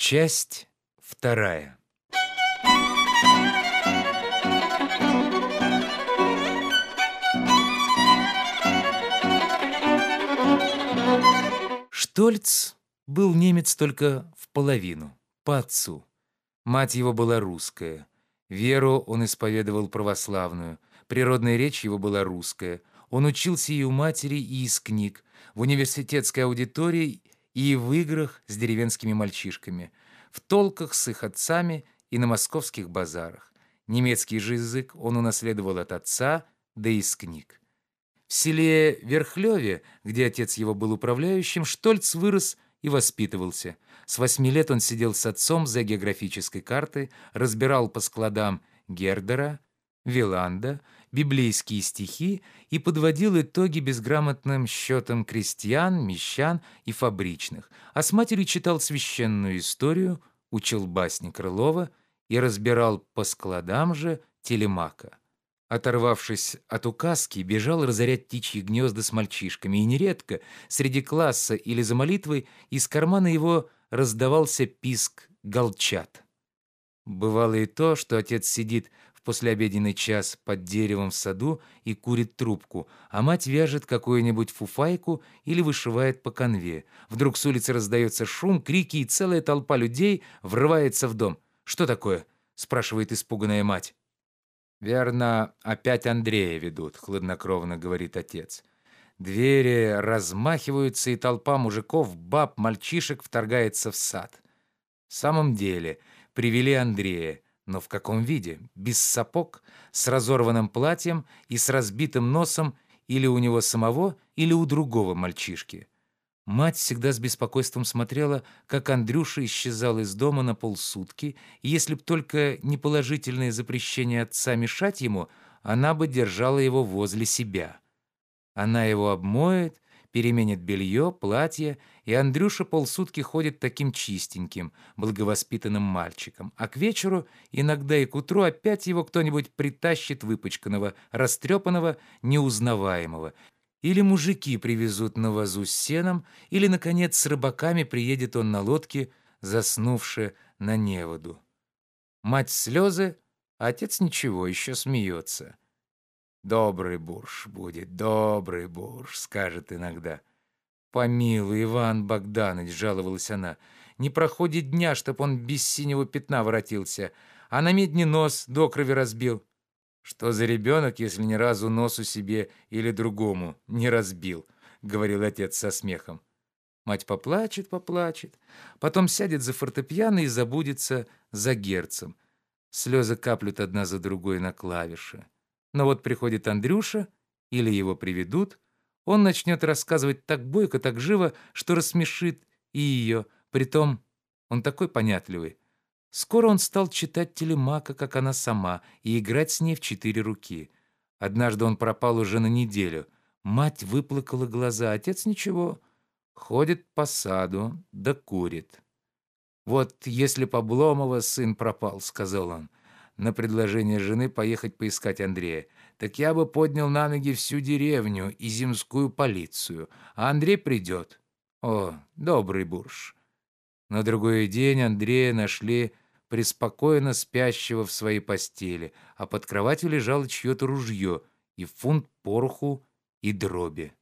Часть вторая. Штольц был немец только в половину, по отцу. Мать его была русская. Веру он исповедовал православную. Природная речь его была русская. Он учился и у матери, и из книг, в университетской аудитории и в играх с деревенскими мальчишками, в толках с их отцами и на московских базарах. Немецкий же язык он унаследовал от отца, да и из книг. В селе Верхлёве, где отец его был управляющим, Штольц вырос и воспитывался. С восьми лет он сидел с отцом за географической картой, разбирал по складам Гердера, Виланда, библейские стихи и подводил итоги безграмотным счетам крестьян, мещан и фабричных, а с матерью читал священную историю, учил басни Крылова и разбирал по складам же телемака. Оторвавшись от указки, бежал разорять птичьи гнезда с мальчишками, и нередко среди класса или за молитвой из кармана его раздавался писк голчат. Бывало и то, что отец сидит в послеобеденный час под деревом в саду и курит трубку, а мать вяжет какую-нибудь фуфайку или вышивает по конве. Вдруг с улицы раздается шум, крики, и целая толпа людей врывается в дом. «Что такое?» — спрашивает испуганная мать. «Верно, опять Андрея ведут», — хладнокровно говорит отец. Двери размахиваются, и толпа мужиков, баб, мальчишек вторгается в сад. В самом деле, привели Андрея, но в каком виде? Без сапог, с разорванным платьем и с разбитым носом или у него самого, или у другого мальчишки. Мать всегда с беспокойством смотрела, как Андрюша исчезал из дома на полсутки, и если б только не положительное запрещение отца мешать ему, она бы держала его возле себя. Она его обмоет, переменит белье, платье, и Андрюша полсутки ходит таким чистеньким, благовоспитанным мальчиком, а к вечеру, иногда и к утру, опять его кто-нибудь притащит выпачканного, растрепанного, неузнаваемого, или мужики привезут на вазу с сеном, или, наконец, с рыбаками приедет он на лодке, заснувши на неводу. Мать слезы, а отец ничего, еще смеется. «Добрый бурж будет, добрый бурж», — скажет иногда. «Помилуй, Иван Богданович», — жаловалась она, — «не проходит дня, чтоб он без синего пятна воротился, а на медне нос до крови разбил. «Что за ребенок, если ни разу носу себе или другому не разбил?» — говорил отец со смехом. Мать поплачет, поплачет, потом сядет за фортепиано и забудется за герцем. Слезы каплют одна за другой на клавиши. Но вот приходит Андрюша, или его приведут, он начнет рассказывать так бойко, так живо, что рассмешит и ее, притом он такой понятливый. Скоро он стал читать телемака, как она сама, и играть с ней в четыре руки. Однажды он пропал уже на неделю. Мать выплакала глаза, отец ничего. Ходит по саду, да курит. «Вот если б Обломова сын пропал», — сказал он, на предложение жены поехать поискать Андрея, «так я бы поднял на ноги всю деревню и земскую полицию, а Андрей придет». О, добрый бурж. На другой день Андрея нашли преспокойно спящего в своей постели, а под кроватью лежало чье-то ружье и фунт пороху и дроби.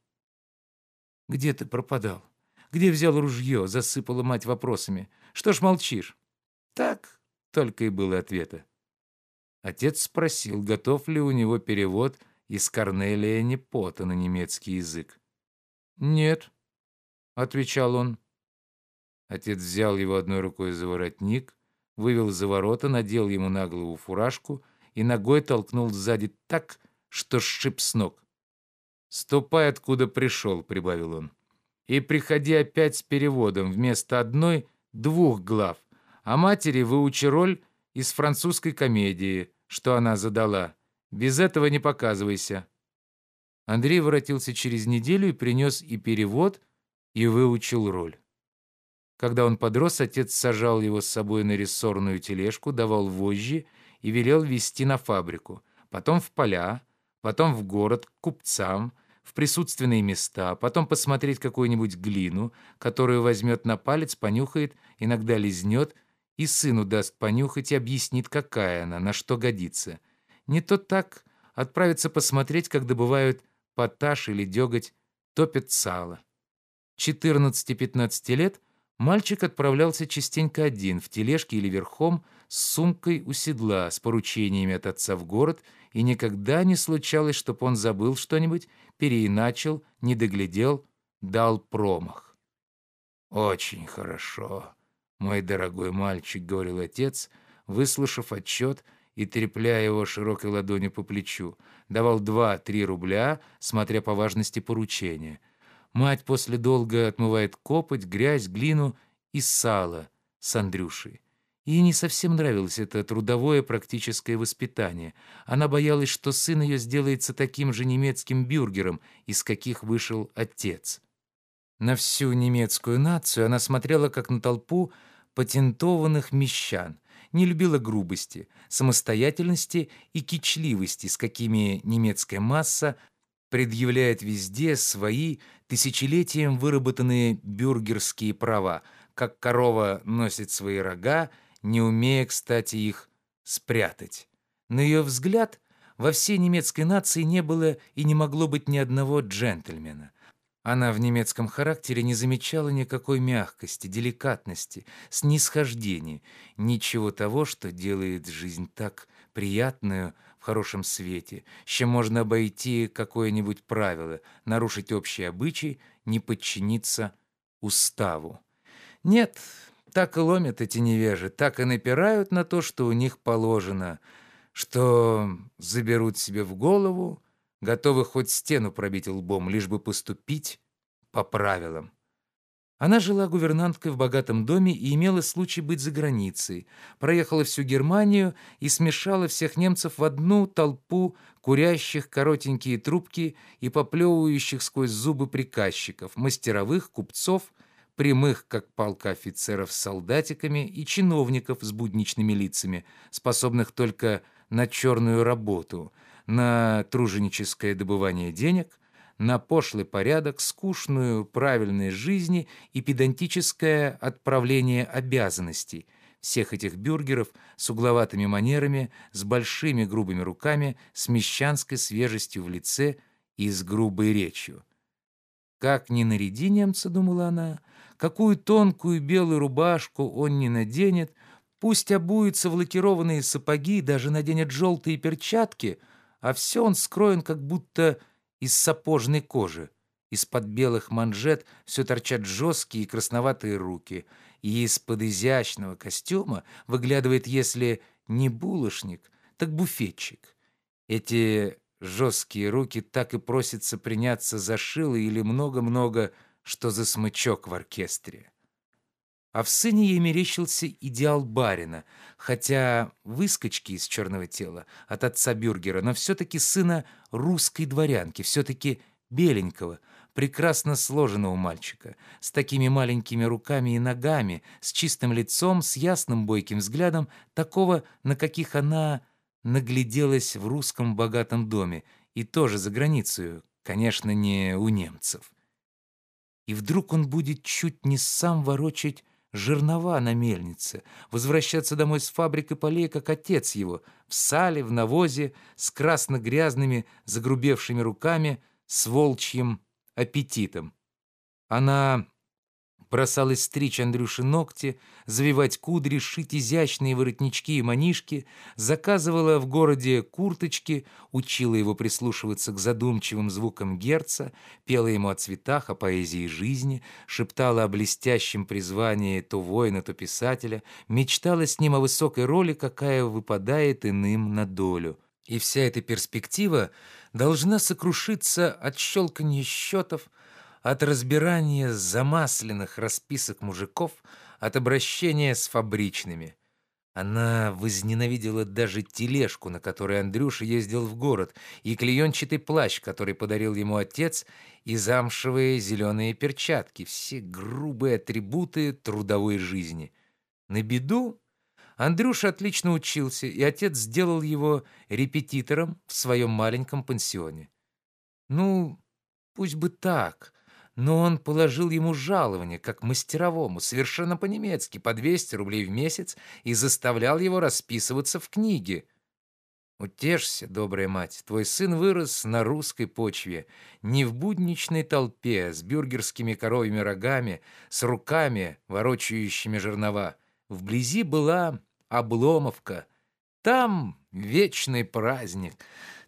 «Где ты пропадал? Где взял ружье?» — засыпала мать вопросами. «Что ж молчишь?» «Так», — только и было ответа. Отец спросил, готов ли у него перевод из Корнелия Непота на немецкий язык. «Нет», — отвечал он. Отец взял его одной рукой за воротник, вывел за ворота, надел ему на голову фуражку и ногой толкнул сзади так, что сшиб с ног. «Ступай, откуда пришел», — прибавил он. «И приходи опять с переводом вместо одной — двух глав, а матери выучи роль из французской комедии, что она задала. Без этого не показывайся». Андрей воротился через неделю и принес и перевод, и выучил роль. Когда он подрос, отец сажал его с собой на рессорную тележку, давал вожжи и велел везти на фабрику, потом в поля, потом в город, к купцам, в присутственные места, потом посмотреть какую-нибудь глину, которую возьмет на палец, понюхает, иногда лизнет, и сыну даст понюхать и объяснит, какая она, на что годится. Не то так отправиться посмотреть, как добывают поташ или деготь, топят сало. 14-15 лет мальчик отправлялся частенько один, в тележке или верхом, с сумкой у седла, с поручениями от отца в город, и никогда не случалось, чтобы он забыл что-нибудь, переиначил, не доглядел, дал промах. «Очень хорошо, мой дорогой мальчик», — говорил отец, выслушав отчет и трепляя его широкой ладонью по плечу. Давал два-три рубля, смотря по важности поручения. Мать после долга отмывает копоть, грязь, глину и сало с Андрюшей. Ей не совсем нравилось это трудовое практическое воспитание. Она боялась, что сын ее сделается таким же немецким бюргером, из каких вышел отец. На всю немецкую нацию она смотрела как на толпу патентованных мещан, не любила грубости, самостоятельности и кичливости, с какими немецкая масса предъявляет везде свои тысячелетием выработанные бюргерские права, как корова носит свои рога, не умея, кстати, их спрятать. На ее взгляд, во всей немецкой нации не было и не могло быть ни одного джентльмена. Она в немецком характере не замечала никакой мягкости, деликатности, снисхождения, ничего того, что делает жизнь так приятную в хорошем свете, с чем можно обойти какое-нибудь правило, нарушить общий обычай, не подчиниться уставу. Нет, так и ломят эти невежи, так и напирают на то, что у них положено, что заберут себе в голову, готовы хоть стену пробить лбом, лишь бы поступить по правилам. Она жила гувернанткой в богатом доме и имела случай быть за границей. Проехала всю Германию и смешала всех немцев в одну толпу курящих коротенькие трубки и поплевывающих сквозь зубы приказчиков, мастеровых, купцов, прямых, как палка офицеров с солдатиками и чиновников с будничными лицами, способных только на черную работу — на труженическое добывание денег, на пошлый порядок, скучную правильной жизни и педантическое отправление обязанностей всех этих бюргеров с угловатыми манерами, с большими грубыми руками, с мещанской свежестью в лице и с грубой речью. «Как ни наряди немца, — думала она, — какую тонкую белую рубашку он не наденет, пусть обуется в лакированные сапоги, даже наденет желтые перчатки — а все он скроен как будто из сапожной кожи. Из-под белых манжет все торчат жесткие и красноватые руки, и из-под изящного костюма выглядывает, если не булочник, так буфетчик. Эти жесткие руки так и просятся приняться за шило или много-много, что за смычок в оркестре. А в сыне ей мерещился идеал барина, хотя выскочки из черного тела от отца Бюргера, но все-таки сына русской дворянки, все-таки беленького, прекрасно сложенного мальчика, с такими маленькими руками и ногами, с чистым лицом, с ясным бойким взглядом, такого, на каких она нагляделась в русском богатом доме, и тоже за границей, конечно, не у немцев. И вдруг он будет чуть не сам ворочать жернова на мельнице, возвращаться домой с фабрик и полей, как отец его, в сале, в навозе, с красно-грязными, загрубевшими руками, с волчьим аппетитом. Она бросалась стричь Андрюши ногти, завивать кудри, шить изящные воротнички и манишки, заказывала в городе курточки, учила его прислушиваться к задумчивым звукам герца, пела ему о цветах, о поэзии жизни, шептала о блестящем призвании то воина, то писателя, мечтала с ним о высокой роли, какая выпадает иным на долю. И вся эта перспектива должна сокрушиться от щелканья счетов, от разбирания замасленных расписок мужиков, от обращения с фабричными. Она возненавидела даже тележку, на которой Андрюша ездил в город, и клеенчатый плащ, который подарил ему отец, и замшевые зеленые перчатки, все грубые атрибуты трудовой жизни. На беду Андрюша отлично учился, и отец сделал его репетитором в своем маленьком пансионе. Ну, Пусть бы так, но он положил ему жалование, как мастеровому, совершенно по-немецки, по 200 рублей в месяц, и заставлял его расписываться в книге. Утешься, добрая мать, твой сын вырос на русской почве, не в будничной толпе, с бюргерскими коровьими рогами, с руками, ворочающими жернова. Вблизи была Обломовка. Там вечный праздник.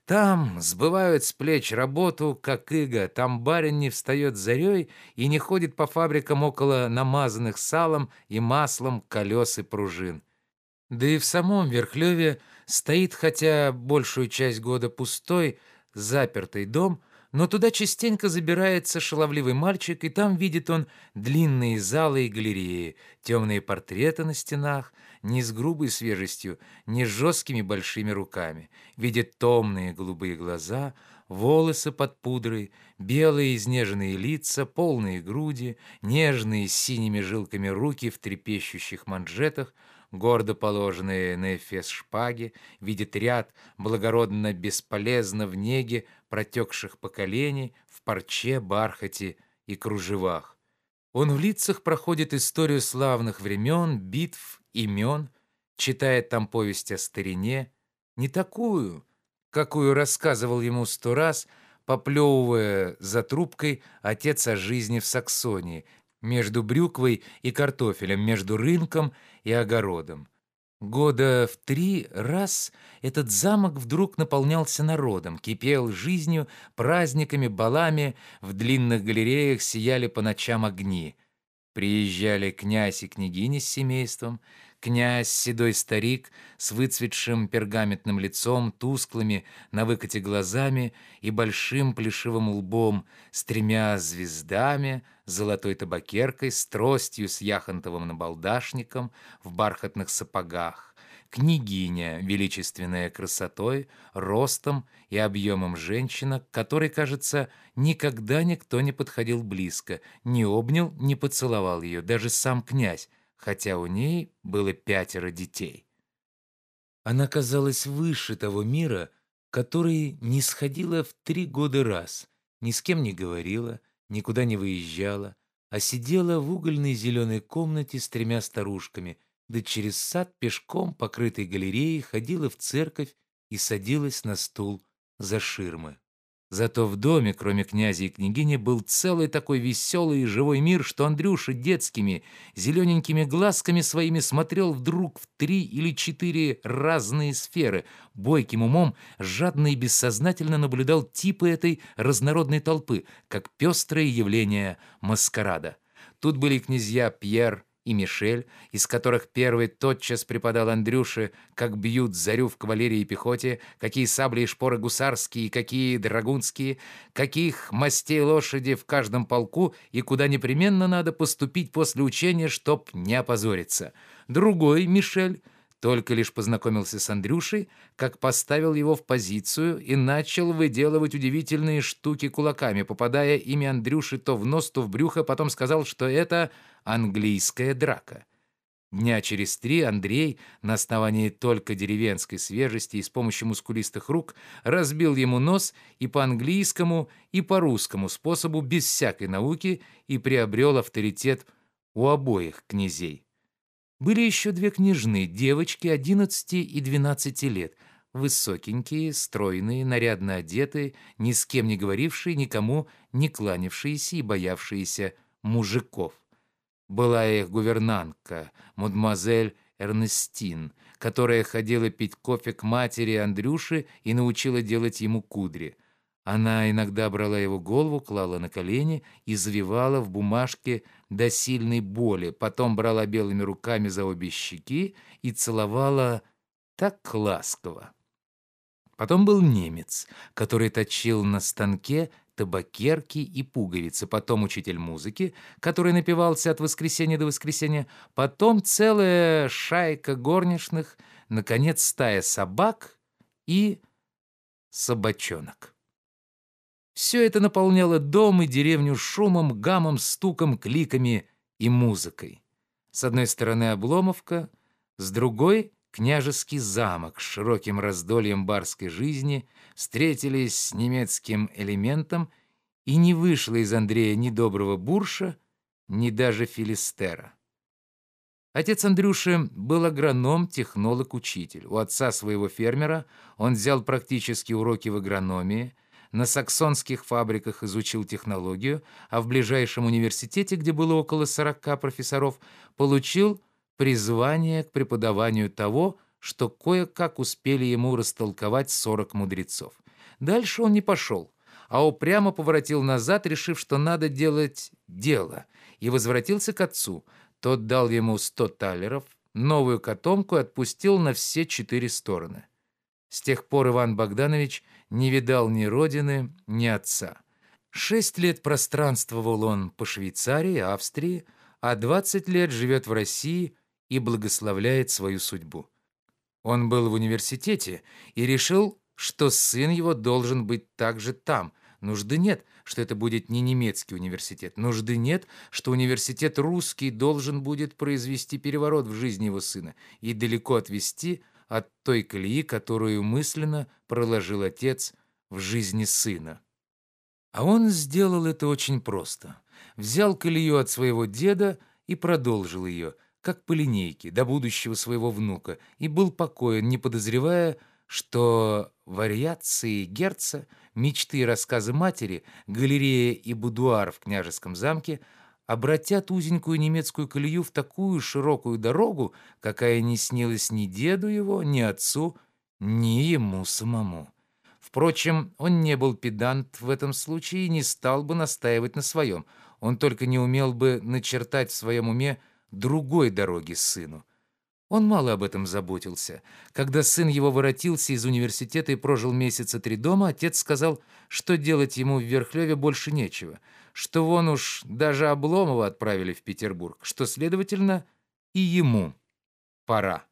Там сбывают с плеч работу, как иго. Там барин не встает зарей и не ходит по фабрикам около намазанных салом и маслом колес и пружин. Да и в самом Верхлёве стоит, хотя большую часть года пустой, запертый дом, но туда частенько забирается шаловливый мальчик, и там видит он длинные залы и галереи, темные портреты на стенах, не с грубой свежестью, не с жесткими большими руками. Видит томные голубые глаза, волосы под пудрой, белые изнеженные лица, полные груди, нежные с синими жилками руки в трепещущих манжетах, гордо положенные на эфес шпаги, видит ряд благородно бесполезно в неге протекших поколений в парче, бархате и кружевах. Он в лицах проходит историю славных времен, битв, имен, читает там повесть о старине, не такую, какую рассказывал ему сто раз, поплевывая за трубкой отец о жизни в Саксонии, между брюквой и картофелем, между рынком и огородом. Года в три раз этот замок вдруг наполнялся народом, кипел жизнью, праздниками, балами, в длинных галереях сияли по ночам огни. Приезжали князь и княгиня с семейством, Князь, седой старик, с выцветшим пергаментным лицом, тусклыми на выкате глазами и большим плешивым лбом, с тремя звездами, золотой табакеркой, с тростью с яхонтовым набалдашником, в бархатных сапогах. Княгиня, величественная красотой, ростом и объемом женщина, которой, кажется, никогда никто не подходил близко, не обнял, не поцеловал ее, даже сам князь, хотя у ней было пятеро детей. Она казалась выше того мира, который не сходила в три года раз, ни с кем не говорила, никуда не выезжала, а сидела в угольной зеленой комнате с тремя старушками, да через сад пешком, покрытой галереей, ходила в церковь и садилась на стул за ширмы. Зато в доме, кроме князя и княгини, был целый такой веселый и живой мир, что Андрюша детскими, зелененькими глазками своими смотрел вдруг в три или четыре разные сферы. Бойким умом жадно и бессознательно наблюдал типы этой разнородной толпы, как пестрое явление маскарада. Тут были князья Пьер, и Мишель, из которых первый тотчас преподал Андрюше, как бьют зарю в кавалерии и пехоте, какие сабли и шпоры гусарские, какие драгунские, каких мастей лошади в каждом полку и куда непременно надо поступить после учения, чтоб не опозориться. Другой, Мишель, только лишь познакомился с Андрюшей, как поставил его в позицию и начал выделывать удивительные штуки кулаками, попадая ими Андрюши то в нос, то в брюхо, потом сказал, что это английская драка. Дня через три Андрей на основании только деревенской свежести и с помощью мускулистых рук разбил ему нос и по английскому, и по русскому способу без всякой науки и приобрел авторитет у обоих князей. Были еще две княжны, девочки 11 и 12 лет, высокенькие, стройные, нарядно одетые, ни с кем не говорившие, никому не кланявшиеся и боявшиеся мужиков. Была их гувернантка, мадемуазель Эрнестин, которая ходила пить кофе к матери Андрюши и научила делать ему кудри. Она иногда брала его голову, клала на колени и завивала в бумажке до сильной боли, потом брала белыми руками за обе щеки и целовала так ласково. Потом был немец, который точил на станке табакерки и пуговицы, потом учитель музыки, который напивался от воскресенья до воскресенья, потом целая шайка горничных, наконец стая собак и собачонок. Все это наполняло дом и деревню шумом, гамом, стуком, кликами и музыкой. С одной стороны Обломовка, с другой — княжеский замок с широким раздольем барской жизни встретились с немецким элементом и не вышло из Андрея ни доброго бурша, ни даже филистера. Отец Андрюши был агроном, технолог, учитель. У отца своего фермера он взял практические уроки в агрономии, на саксонских фабриках изучил технологию, а в ближайшем университете, где было около 40 профессоров, получил призвание к преподаванию того, что кое-как успели ему растолковать 40 мудрецов. Дальше он не пошел, а упрямо поворотил назад, решив, что надо делать дело, и возвратился к отцу – тот дал ему сто талеров, новую котомку и отпустил на все четыре стороны. С тех пор Иван Богданович не видал ни родины, ни отца. Шесть лет пространствовал он по Швейцарии, Австрии, а двадцать лет живет в России и благословляет свою судьбу. Он был в университете и решил, что сын его должен быть также там. Нужды нет, что это будет не немецкий университет. Нужды нет, что университет русский должен будет произвести переворот в жизни его сына и далеко отвести от той колеи, которую мысленно проложил отец в жизни сына. А он сделал это очень просто. Взял колею от своего деда и продолжил ее, как по линейке, до будущего своего внука, и был покоен, не подозревая, что вариации Герца, мечты и рассказы матери, галерея и будуар в княжеском замке обратят узенькую немецкую колею в такую широкую дорогу, какая не снилась ни деду его, ни отцу, ни ему самому. Впрочем, он не был педант в этом случае и не стал бы настаивать на своем. Он только не умел бы начертать в своем уме другой дороги сыну. Он мало об этом заботился. Когда сын его воротился из университета и прожил месяца три дома, отец сказал, что делать ему в Верхлеве больше нечего, что вон уж даже Обломова отправили в Петербург, что, следовательно, и ему пора.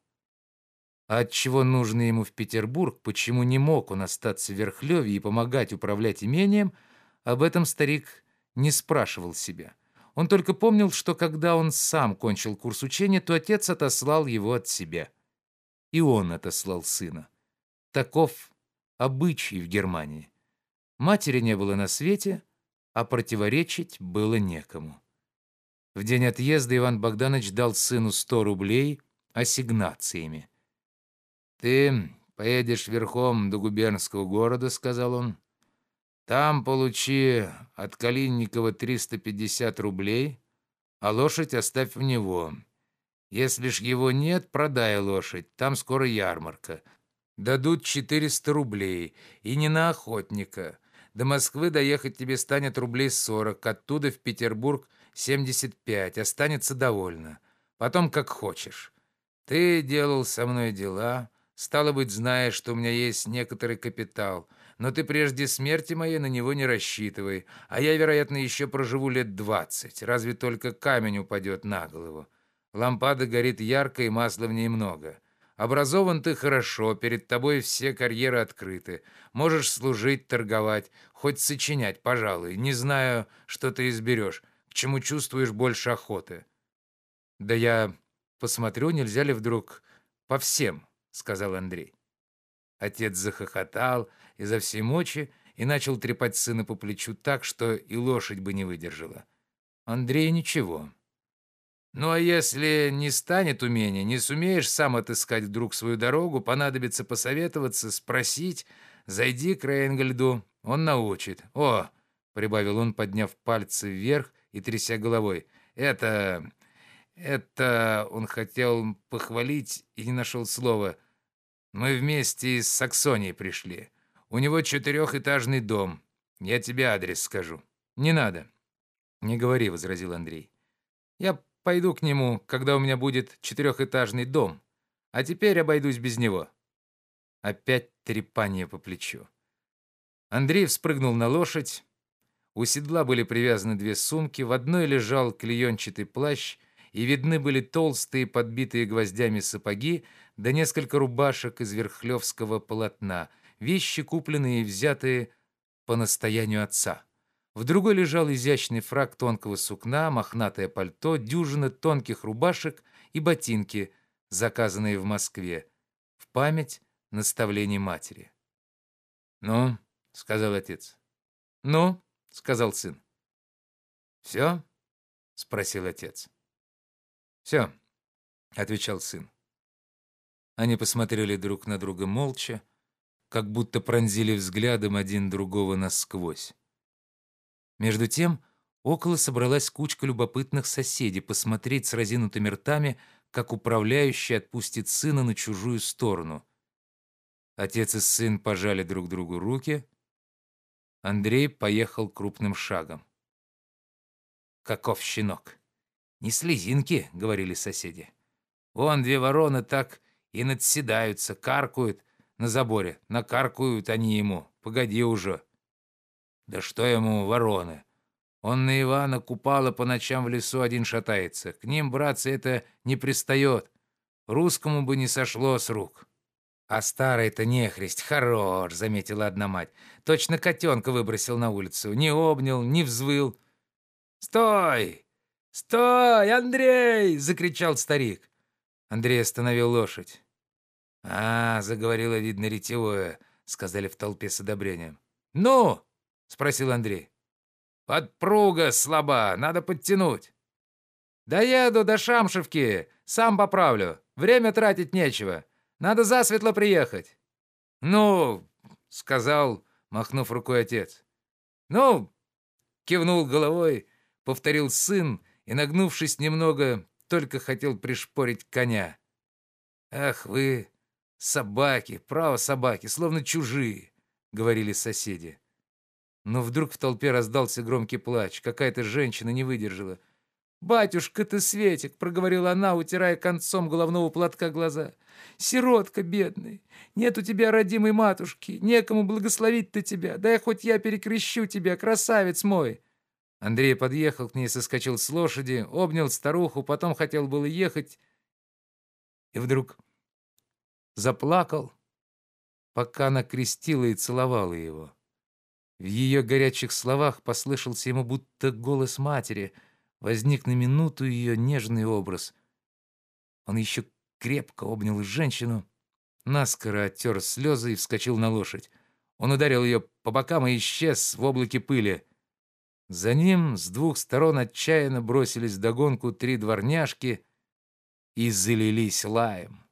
А отчего нужно ему в Петербург, почему не мог он остаться в Верхлеве и помогать управлять имением, об этом старик не спрашивал себя. Он только помнил, что когда он сам кончил курс учения, то отец отослал его от себя. И он отослал сына. Таков обычай в Германии. Матери не было на свете, а противоречить было некому. В день отъезда Иван Богданович дал сыну сто рублей ассигнациями. «Ты поедешь верхом до губернского города», — сказал он. Там получи от Калинникова 350 рублей, а лошадь оставь в него. Если ж его нет, продай лошадь, там скоро ярмарка. Дадут 400 рублей, и не на охотника. До Москвы доехать тебе станет рублей 40, оттуда в Петербург 75, останется довольно. Потом как хочешь. Ты делал со мной дела, стало быть, знаешь, что у меня есть некоторый капитал — но ты прежде смерти моей на него не рассчитывай, а я, вероятно, еще проживу лет двадцать, разве только камень упадет на голову. Лампада горит ярко, и масла в ней много. Образован ты хорошо, перед тобой все карьеры открыты. Можешь служить, торговать, хоть сочинять, пожалуй. Не знаю, что ты изберешь, к чему чувствуешь больше охоты. Да я посмотрю, нельзя ли вдруг по всем, сказал Андрей. Отец захохотал изо всей мочи и начал трепать сына по плечу так, что и лошадь бы не выдержала. Андрей ничего. Ну а если не станет умения, не сумеешь сам отыскать вдруг свою дорогу, понадобится посоветоваться, спросить, зайди к Рейнгольду, он научит. О, прибавил он, подняв пальцы вверх и тряся головой. Это это он хотел похвалить и не нашел слова. Мы вместе из Саксонии пришли. У него четырехэтажный дом. Я тебе адрес скажу. Не надо. Не говори, возразил Андрей. Я пойду к нему, когда у меня будет четырехэтажный дом. А теперь обойдусь без него. Опять трепание по плечу. Андрей вспрыгнул на лошадь. У седла были привязаны две сумки, в одной лежал клеенчатый плащ, и видны были толстые, подбитые гвоздями сапоги, да несколько рубашек из верхлевского полотна, вещи, купленные и взятые по настоянию отца. В другой лежал изящный фрак тонкого сукна, мохнатое пальто, дюжина тонких рубашек и ботинки, заказанные в Москве, в память наставлений матери. «Ну», — сказал отец. «Ну», — сказал сын. Все? спросил отец. Все, отвечал сын. Они посмотрели друг на друга молча, как будто пронзили взглядом один другого насквозь. Между тем, около собралась кучка любопытных соседей посмотреть с разинутыми ртами, как управляющий отпустит сына на чужую сторону. Отец и сын пожали друг другу руки. Андрей поехал крупным шагом. «Каков щенок!» «Не слезинки», — говорили соседи. «Вон две вороны так и надседаются, каркают на заборе. Накаркают они ему. Погоди уже». «Да что ему вороны? Он на Ивана Купала по ночам в лесу один шатается. К ним, братцы, это не пристает. Русскому бы не сошло с рук». «А старый-то нехрест, хорош», — заметила одна мать. «Точно котенка выбросил на улицу. Не обнял, не взвыл». «Стой! Стой, Андрей!» — закричал старик. Андрей остановил лошадь. «А, — заговорила, видно, ретевое», — сказали в толпе с одобрением. «Ну?» — спросил Андрей. «Подпруга слаба, надо подтянуть». «Доеду до Шамшевки, сам поправлю. Время тратить нечего. Надо засветло приехать». «Ну?» — сказал, махнув рукой отец. «Ну?» — кивнул головой, повторил сын и, нагнувшись немного, только хотел пришпорить коня. «Ах вы, собаки, право собаки, словно чужие», — говорили соседи. Но вдруг в толпе раздался громкий плач. Какая-то женщина не выдержала. «Батюшка ты, Светик!» — проговорила она, утирая концом головного платка глаза. «Сиротка бедный! Нет у тебя родимой матушки! Некому благословить-то тебя! Дай хоть я перекрещу тебя, красавец мой!» Андрей подъехал к ней, соскочил с лошади, обнял старуху, потом хотел было ехать, и вдруг заплакал, пока она крестила и целовала его. В ее горячих словах послышался ему будто голос матери, возник на минуту ее нежный образ. Он еще крепко обнял женщину, наскоро оттер слезы и вскочил на лошадь. Он ударил ее по бокам и исчез в облаке пыли. За ним с двух сторон отчаянно бросились догонку три дворняжки и залились лаем.